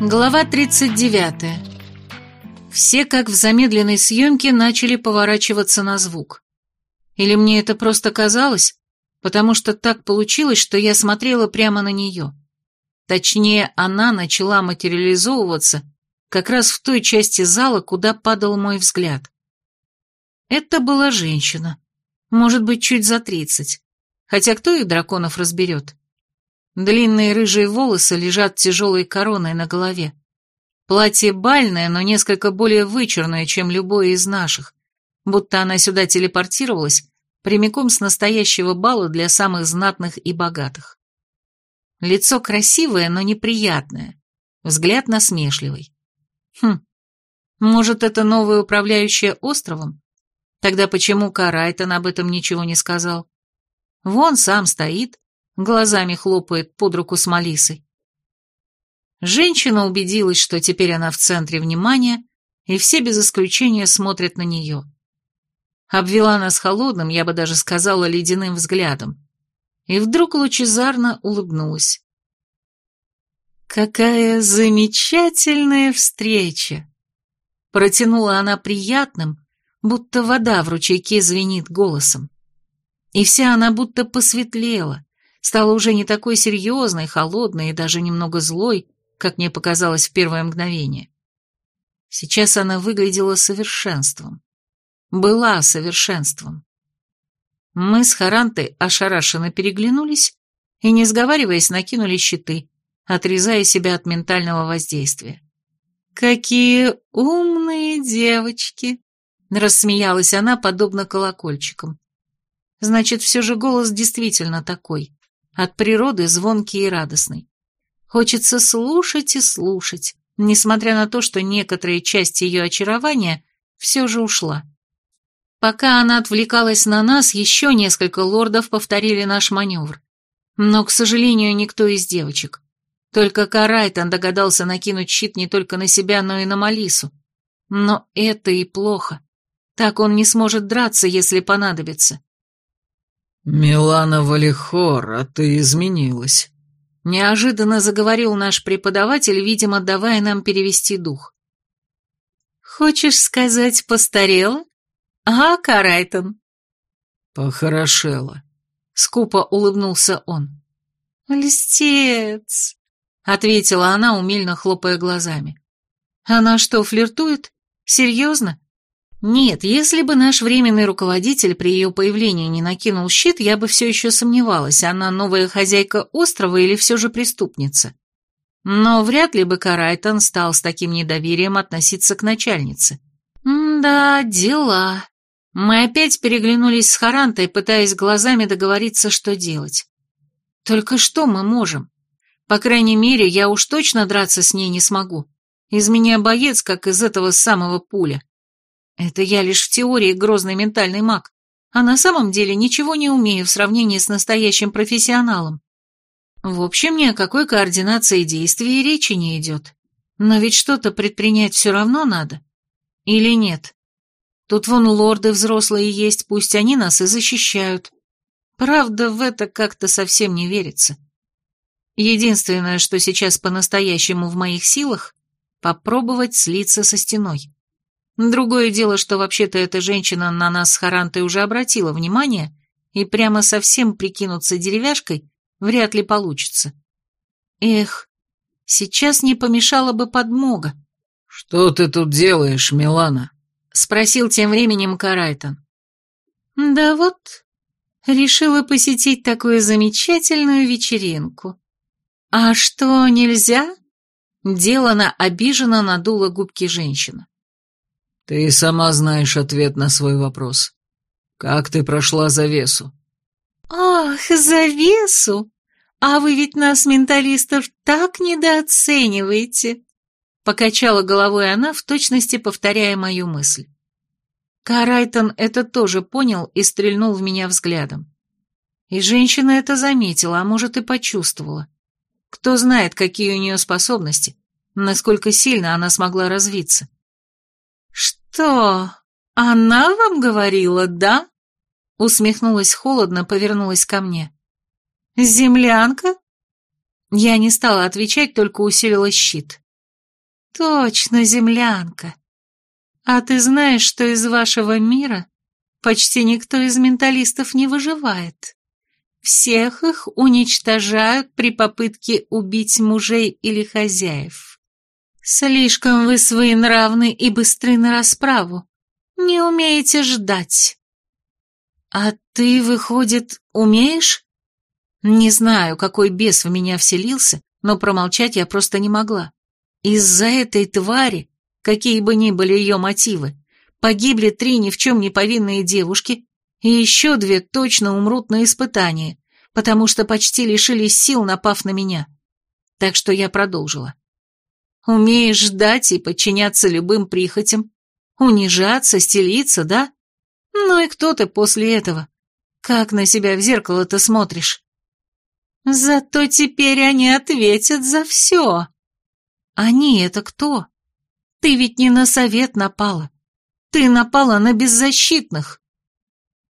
Глава 39. Все, как в замедленной съемке, начали поворачиваться на звук. Или мне это просто казалось, потому что так получилось, что я смотрела прямо на нее. Точнее, она начала материализовываться как раз в той части зала, куда падал мой взгляд. Это была женщина, может быть, чуть за тридцать, хотя кто их драконов разберет? Длинные рыжие волосы лежат тяжелой короной на голове. Платье бальное, но несколько более вычурное, чем любое из наших, будто она сюда телепортировалась прямиком с настоящего бала для самых знатных и богатых. Лицо красивое, но неприятное, взгляд насмешливый. Хм, может, это новая управляющая островом? Тогда почему Карайтон об этом ничего не сказал? Вон сам стоит, глазами хлопает под руку с Малисой. Женщина убедилась, что теперь она в центре внимания, и все без исключения смотрят на нее. Обвела нас холодным, я бы даже сказала, ледяным взглядом. И вдруг лучезарно улыбнулась. «Какая замечательная встреча!» Протянула она приятным, будто вода в ручейке звенит голосом. И вся она будто посветлела, стала уже не такой серьезной, холодной и даже немного злой, как мне показалось в первое мгновение. Сейчас она выглядела совершенством. Была совершенством. Мы с Харантой ошарашенно переглянулись и, не сговариваясь, накинули щиты, отрезая себя от ментального воздействия. «Какие умные девочки!» — рассмеялась она, подобно колокольчикам. «Значит, все же голос действительно такой, от природы звонкий и радостный. Хочется слушать и слушать, несмотря на то, что некоторые части ее очарования все же ушла. Пока она отвлекалась на нас, еще несколько лордов повторили наш маневр. Но, к сожалению, никто из девочек. Только Карайтон догадался накинуть щит не только на себя, но и на Малису. Но это и плохо. Так он не сможет драться, если понадобится. «Милана Валихор, а ты изменилась», — неожиданно заговорил наш преподаватель, видимо, давая нам перевести дух. «Хочешь сказать, постарела? А, Карайтон?» «Похорошела», — скупо улыбнулся он. «Листец», — ответила она, умильно хлопая глазами. «Она что, флиртует? Серьезно? Нет, если бы наш временный руководитель при ее появлении не накинул щит, я бы все еще сомневалась, она новая хозяйка острова или все же преступница. Но вряд ли бы Карайтон стал с таким недоверием относиться к начальнице. да, дела. Мы опять переглянулись с Харантой, пытаясь глазами договориться, что делать. Только что мы можем? По крайней мере, я уж точно драться с ней не смогу. Из меня боец, как из этого самого пуля. Это я лишь в теории грозный ментальный маг, а на самом деле ничего не умею в сравнении с настоящим профессионалом. В общем, ни о какой координации действий речи не идет. Но ведь что-то предпринять все равно надо. Или нет? Тут вон лорды взрослые есть, пусть они нас и защищают. Правда, в это как-то совсем не верится. Единственное, что сейчас по-настоящему в моих силах, попробовать слиться со стеной. Другое дело, что вообще-то эта женщина на нас с Харантой уже обратила внимание, и прямо совсем прикинуться деревяшкой вряд ли получится. Эх, сейчас не помешала бы подмога. «Что ты тут делаешь, Милана?» — спросил тем временем Карайтон. «Да вот, решила посетить такую замечательную вечеринку. А что, нельзя?» Делана обиженно надула губки женщина. Ты сама знаешь ответ на свой вопрос. Как ты прошла завесу? Ах, завесу! А вы ведь нас, менталистов, так недооцениваете. Покачала головой она, в точности повторяя мою мысль. Карайтон это тоже понял и стрельнул в меня взглядом. И женщина это заметила, а может и почувствовала. Кто знает, какие у нее способности, насколько сильно она смогла развиться. «Что, она вам говорила, да?» Усмехнулась холодно, повернулась ко мне. «Землянка?» Я не стала отвечать, только усилила щит. «Точно, землянка. А ты знаешь, что из вашего мира почти никто из менталистов не выживает? Всех их уничтожают при попытке убить мужей или хозяев. Слишком вы своенравны и быстры на расправу. Не умеете ждать. А ты, выходит, умеешь? Не знаю, какой бес в меня вселился, но промолчать я просто не могла. Из-за этой твари, какие бы ни были ее мотивы, погибли три ни в чем не повинные девушки, и еще две точно умрут на испытании, потому что почти лишились сил, напав на меня. Так что я продолжила. Умеешь ждать и подчиняться любым прихотям, унижаться, стелиться, да? Ну и кто ты после этого? Как на себя в зеркало-то смотришь? Зато теперь они ответят за все. Они это кто? Ты ведь не на совет напала. Ты напала на беззащитных.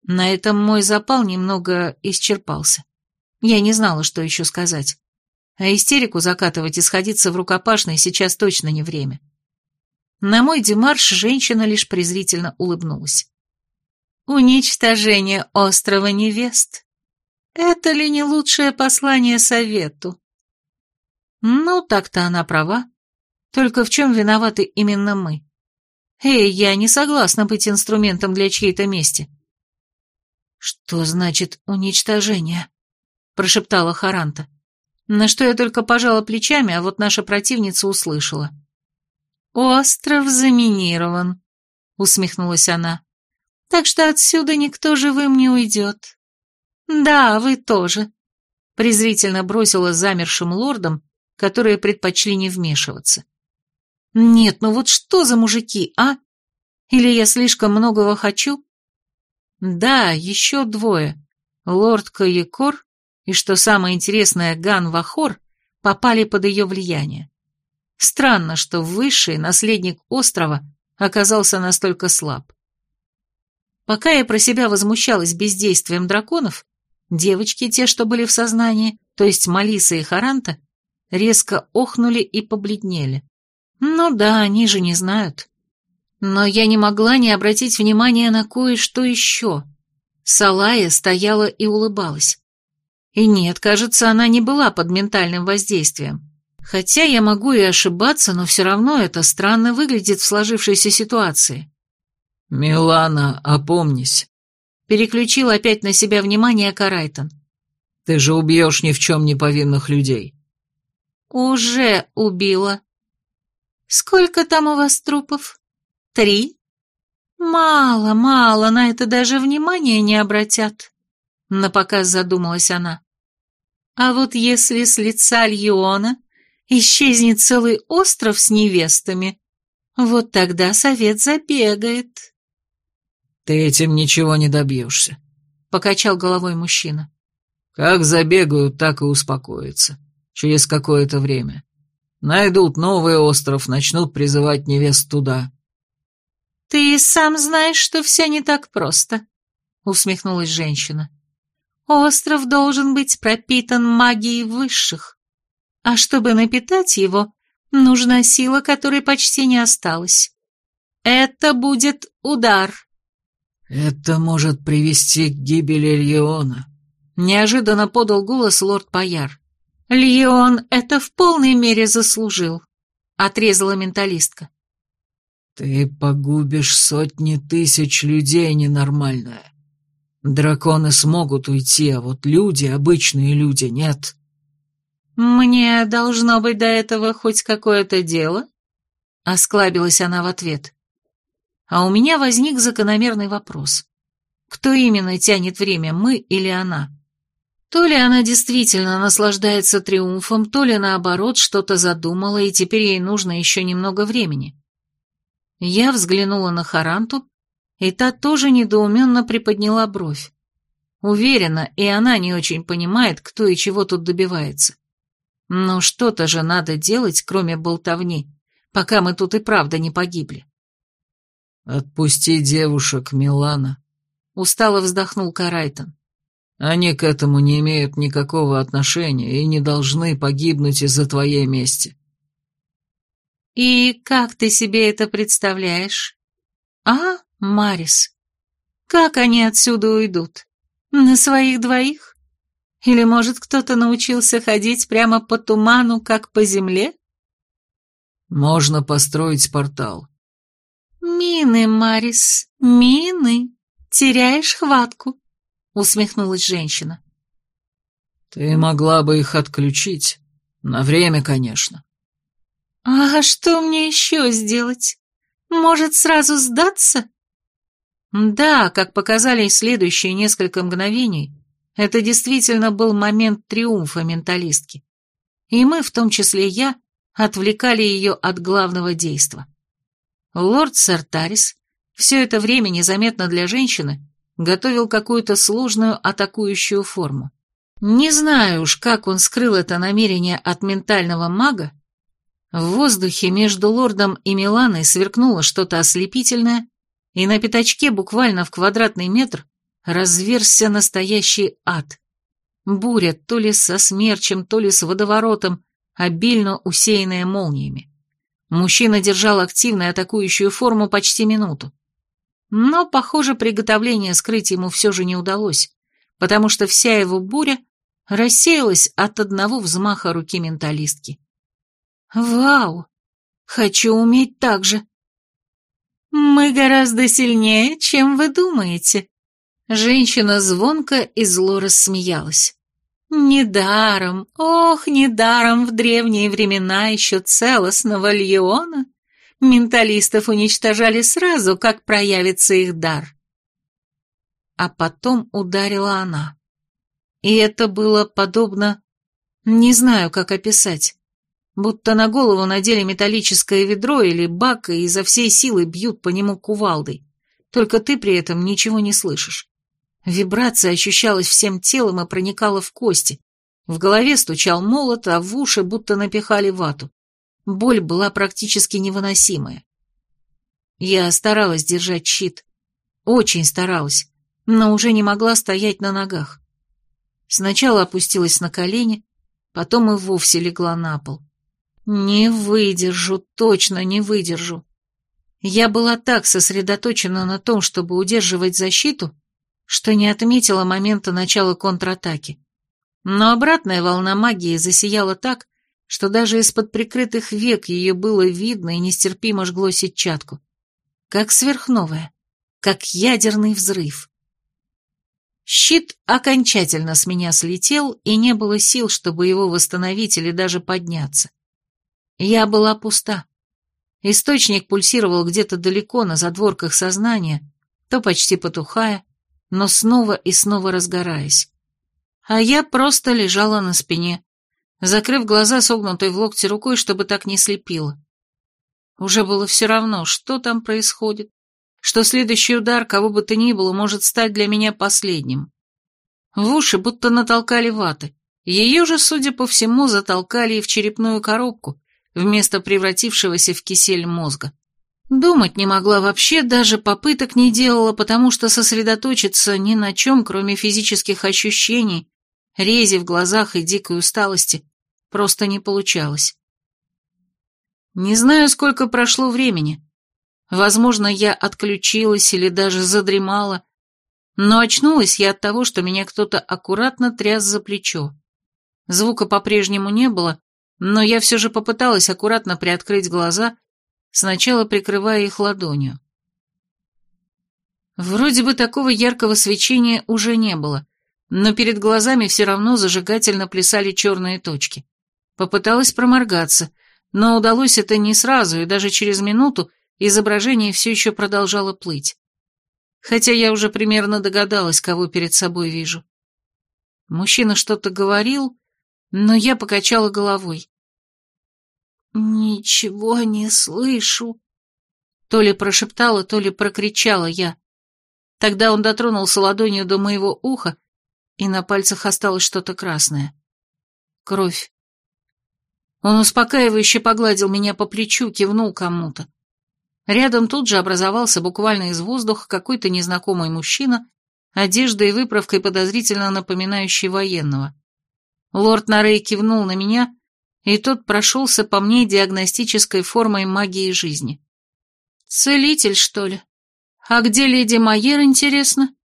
На этом мой запал немного исчерпался. Я не знала, что еще сказать. А истерику закатывать и сходиться в рукопашной сейчас точно не время. На мой демарш женщина лишь презрительно улыбнулась. «Уничтожение острова невест. Это ли не лучшее послание совету? Ну, так-то она права. Только в чем виноваты именно мы? Эй, я не согласна быть инструментом для чьей-то мести. Что значит уничтожение? Прошептала Харанта. На что я только пожала плечами, а вот наша противница услышала. «Остров заминирован», — усмехнулась она. «Так что отсюда никто живым не уйдет. «Да, вы тоже», — презрительно бросила замершим лордам, которые предпочли не вмешиваться. «Нет, ну вот что за мужики, а? Или я слишком многого хочу?» «Да, еще двое. Лорд Каякор и, что самое интересное, Ган Вахор попали под ее влияние. Странно, что высший наследник острова оказался настолько слаб. Пока я про себя возмущалась бездействием драконов, Девочки, те, что были в сознании, то есть Малиса и Харанта, резко охнули и побледнели. Ну да, они же не знают. Но я не могла не обратить внимания на кое-что еще. Салая стояла и улыбалась. И нет, кажется, она не была под ментальным воздействием. Хотя я могу и ошибаться, но все равно это странно выглядит в сложившейся ситуации. «Милана, опомнись», Переключил опять на себя внимание Карайтон. «Ты же убьешь ни в чем не повинных людей». «Уже убила». «Сколько там у вас трупов? Три?» «Мало, мало, на это даже внимания не обратят», — напоказ задумалась она. «А вот если с лица Льона исчезнет целый остров с невестами, вот тогда совет забегает». «Ты этим ничего не добьешься», — покачал головой мужчина. «Как забегают, так и успокоятся. Через какое-то время. Найдут новый остров, начнут призывать невест туда». «Ты сам знаешь, что все не так просто», — усмехнулась женщина. «Остров должен быть пропитан магией высших, а чтобы напитать его, нужна сила, которой почти не осталось. Это будет удар». «Это может привести к гибели Льеона», — неожиданно подал голос лорд Паяр. «Льеон это в полной мере заслужил», — отрезала менталистка. «Ты погубишь сотни тысяч людей, ненормальная. Драконы смогут уйти, а вот люди, обычные люди, нет». «Мне должно быть до этого хоть какое-то дело?» — осклабилась она в ответ а у меня возник закономерный вопрос. Кто именно тянет время, мы или она? То ли она действительно наслаждается триумфом, то ли наоборот что-то задумала, и теперь ей нужно еще немного времени. Я взглянула на Харанту, и та тоже недоуменно приподняла бровь. Уверена, и она не очень понимает, кто и чего тут добивается. Но что-то же надо делать, кроме болтовни, пока мы тут и правда не погибли. «Отпусти девушек, Милана», — устало вздохнул Карайтон. «Они к этому не имеют никакого отношения и не должны погибнуть из-за твоей мести». «И как ты себе это представляешь? А, Марис, как они отсюда уйдут? На своих двоих? Или, может, кто-то научился ходить прямо по туману, как по земле?» «Можно построить портал». «Мины, Марис, мины!» теряешь хватку», — усмехнулась женщина. «Ты могла бы их отключить. На время, конечно». «А что мне еще сделать? Может, сразу сдаться?» Да, как показали следующие несколько мгновений, это действительно был момент триумфа менталистки. И мы, в том числе я, отвлекали ее от главного действа. Лорд Сартарис все это время незаметно для женщины готовил какую-то сложную атакующую форму. Не знаю уж, как он скрыл это намерение от ментального мага. В воздухе между лордом и Миланой сверкнуло что-то ослепительное, и на пятачке буквально в квадратный метр разверзся настоящий ад. Буря то ли со смерчем, то ли с водоворотом, обильно усеянная молниями. Мужчина держал активную атакующую форму почти минуту. Но, похоже, приготовление скрыть ему все же не удалось, потому что вся его буря рассеялась от одного взмаха руки менталистки. «Вау! Хочу уметь так же!» «Мы гораздо сильнее, чем вы думаете!» Женщина звонко и зло рассмеялась. «Недаром, ох, недаром в древние времена еще целостного Льеона Менталистов уничтожали сразу, как проявится их дар. А потом ударила она. И это было подобно... Не знаю, как описать. Будто на голову надели металлическое ведро или бак и изо всей силы бьют по нему кувалдой. Только ты при этом ничего не слышишь. Вибрация ощущалась всем телом и проникала в кости. В голове стучал молот, а в уши будто напихали вату. Боль была практически невыносимая. Я старалась держать щит. Очень старалась, но уже не могла стоять на ногах. Сначала опустилась на колени, потом и вовсе легла на пол. Не выдержу, точно не выдержу. Я была так сосредоточена на том, чтобы удерживать защиту, что не отметила момента начала контратаки. Но обратная волна магии засияла так, что даже из-под прикрытых век ее было видно и нестерпимо жгло сетчатку. Как сверхновая, как ядерный взрыв. Щит окончательно с меня слетел, и не было сил, чтобы его восстановить или даже подняться. Я была пуста. Источник пульсировал где-то далеко на задворках сознания, то почти потухая, но снова и снова разгораясь. А я просто лежала на спине, закрыв глаза согнутой в локте рукой, чтобы так не слепило. Уже было все равно, что там происходит, что следующий удар, кого бы то ни было, может стать для меня последним. В уши будто натолкали ваты. Ее же, судя по всему, затолкали и в черепную коробку, вместо превратившегося в кисель мозга. Думать не могла вообще, даже попыток не делала, потому что сосредоточиться ни на чем, кроме физических ощущений, рези в глазах и дикой усталости, просто не получалось. Не знаю, сколько прошло времени. Возможно, я отключилась или даже задремала, но очнулась я от того, что меня кто-то аккуратно тряс за плечо. Звука по-прежнему не было, но я все же попыталась аккуратно приоткрыть глаза, сначала прикрывая их ладонью. Вроде бы такого яркого свечения уже не было, но перед глазами все равно зажигательно плясали черные точки. Попыталась проморгаться, но удалось это не сразу, и даже через минуту изображение все еще продолжало плыть. Хотя я уже примерно догадалась, кого перед собой вижу. Мужчина что-то говорил, но я покачала головой. «Ничего не слышу», — то ли прошептала, то ли прокричала я. Тогда он дотронулся ладонью до моего уха, и на пальцах осталось что-то красное. Кровь. Он успокаивающе погладил меня по плечу, кивнул кому-то. Рядом тут же образовался буквально из воздуха какой-то незнакомый мужчина одеждой и выправкой подозрительно напоминающей военного. Лорд Нарей кивнул на меня, и тот прошелся по мне диагностической формой магии жизни. «Целитель, что ли? А где леди Майер, интересно?»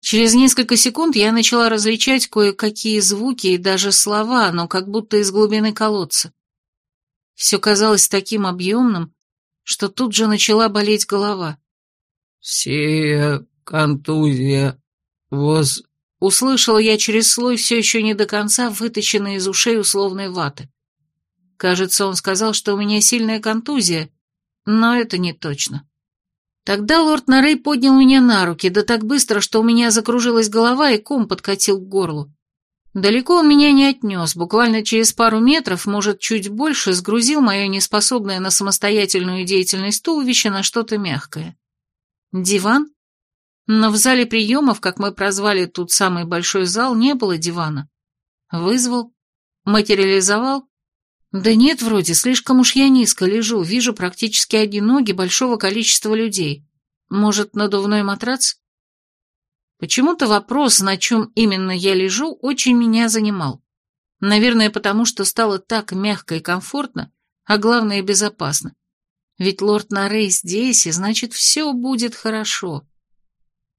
Через несколько секунд я начала различать кое-какие звуки и даже слова, но как будто из глубины колодца. Все казалось таким объемным, что тут же начала болеть голова. «Сия контузия воз...» Услышала я через слой все еще не до конца вытащенной из ушей условной ваты. Кажется, он сказал, что у меня сильная контузия, но это не точно. Тогда лорд Нарей поднял меня на руки, да так быстро, что у меня закружилась голова и ком подкатил к горлу. Далеко он меня не отнес, буквально через пару метров, может, чуть больше, сгрузил мое неспособное на самостоятельную деятельность туловище на что-то мягкое. Диван? Но в зале приемов, как мы прозвали тут самый большой зал, не было дивана. Вызвал? Материализовал? Да нет, вроде, слишком уж я низко лежу, вижу практически одни ноги большого количества людей. Может, надувной матрац? Почему-то вопрос, на чем именно я лежу, очень меня занимал. Наверное, потому что стало так мягко и комфортно, а главное, безопасно. Ведь лорд Нарей здесь, и значит, все будет хорошо.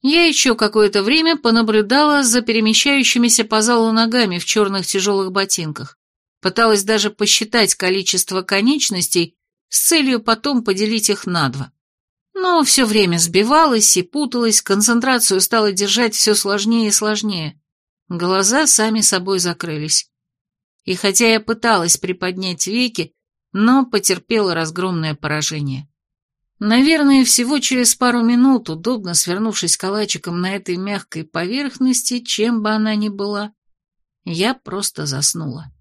Я еще какое-то время понаблюдала за перемещающимися по залу ногами в черных тяжелых ботинках. Пыталась даже посчитать количество конечностей с целью потом поделить их на два. Но все время сбивалась и путалась, концентрацию стала держать все сложнее и сложнее. Глаза сами собой закрылись. И хотя я пыталась приподнять веки, но потерпела разгромное поражение. Наверное, всего через пару минут, удобно свернувшись калачиком на этой мягкой поверхности, чем бы она ни была, я просто заснула.